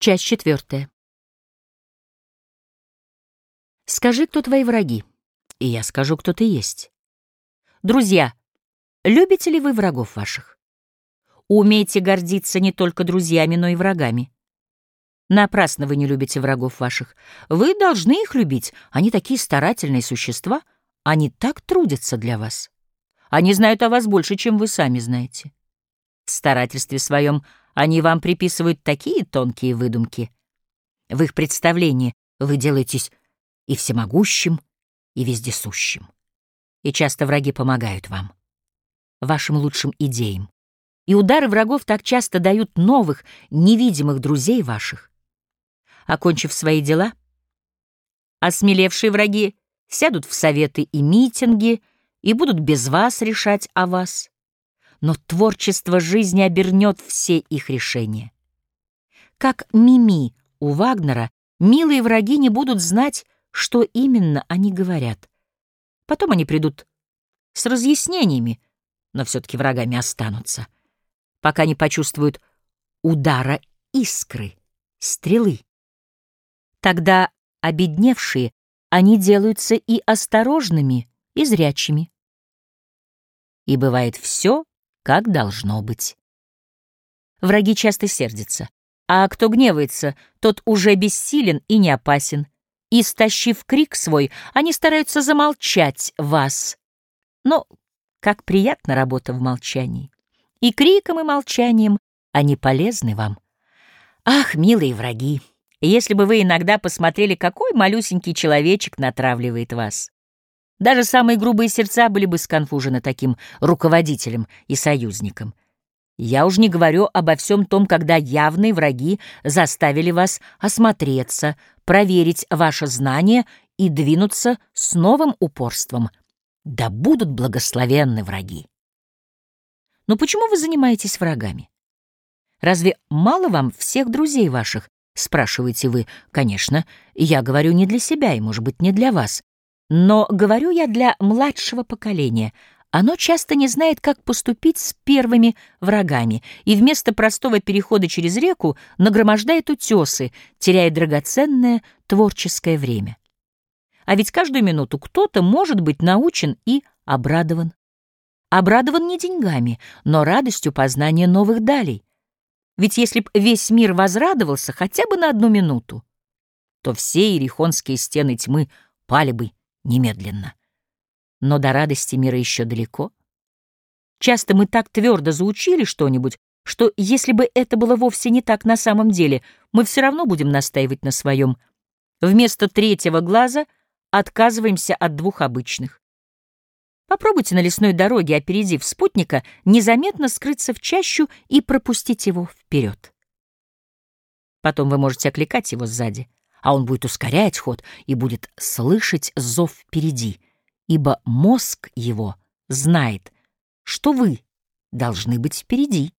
Часть четвертая. Скажи, кто твои враги, и я скажу, кто ты есть. Друзья, любите ли вы врагов ваших? Умейте гордиться не только друзьями, но и врагами. Напрасно вы не любите врагов ваших. Вы должны их любить. Они такие старательные существа. Они так трудятся для вас. Они знают о вас больше, чем вы сами знаете. В старательстве своем они вам приписывают такие тонкие выдумки. В их представлении вы делаетесь и всемогущим, и вездесущим. И часто враги помогают вам, вашим лучшим идеям. И удары врагов так часто дают новых, невидимых друзей ваших. Окончив свои дела, осмелевшие враги сядут в советы и митинги и будут без вас решать о вас но творчество жизни обернет все их решения. Как Мими у Вагнера, милые враги не будут знать, что именно они говорят. Потом они придут с разъяснениями, но все-таки врагами останутся, пока не почувствуют удара искры, стрелы. Тогда обедневшие, они делаются и осторожными, и зрячими. И бывает все как должно быть. Враги часто сердятся, а кто гневается, тот уже бессилен и не опасен. И, стащив крик свой, они стараются замолчать вас. Но как приятна работа в молчании. И криком, и молчанием они полезны вам. Ах, милые враги, если бы вы иногда посмотрели, какой малюсенький человечек натравливает вас. Даже самые грубые сердца были бы сконфужены таким руководителем и союзником. Я уж не говорю обо всем том, когда явные враги заставили вас осмотреться, проверить ваше знание и двинуться с новым упорством. Да будут благословенны враги! Но почему вы занимаетесь врагами? Разве мало вам всех друзей ваших? Спрашиваете вы. Конечно, я говорю не для себя и, может быть, не для вас. Но говорю я для младшего поколения. Оно часто не знает, как поступить с первыми врагами, и вместо простого перехода через реку нагромождает утесы, теряя драгоценное творческое время. А ведь каждую минуту кто-то может быть научен и обрадован. Обрадован не деньгами, но радостью познания новых далей. Ведь если б весь мир возрадовался хотя бы на одну минуту, то все ирихонские стены тьмы пали бы немедленно. Но до радости мира еще далеко. Часто мы так твердо заучили что-нибудь, что если бы это было вовсе не так на самом деле, мы все равно будем настаивать на своем. Вместо третьего глаза отказываемся от двух обычных. Попробуйте на лесной дороге, опередив спутника, незаметно скрыться в чащу и пропустить его вперед. Потом вы можете окликать его сзади а он будет ускорять ход и будет слышать зов впереди, ибо мозг его знает, что вы должны быть впереди.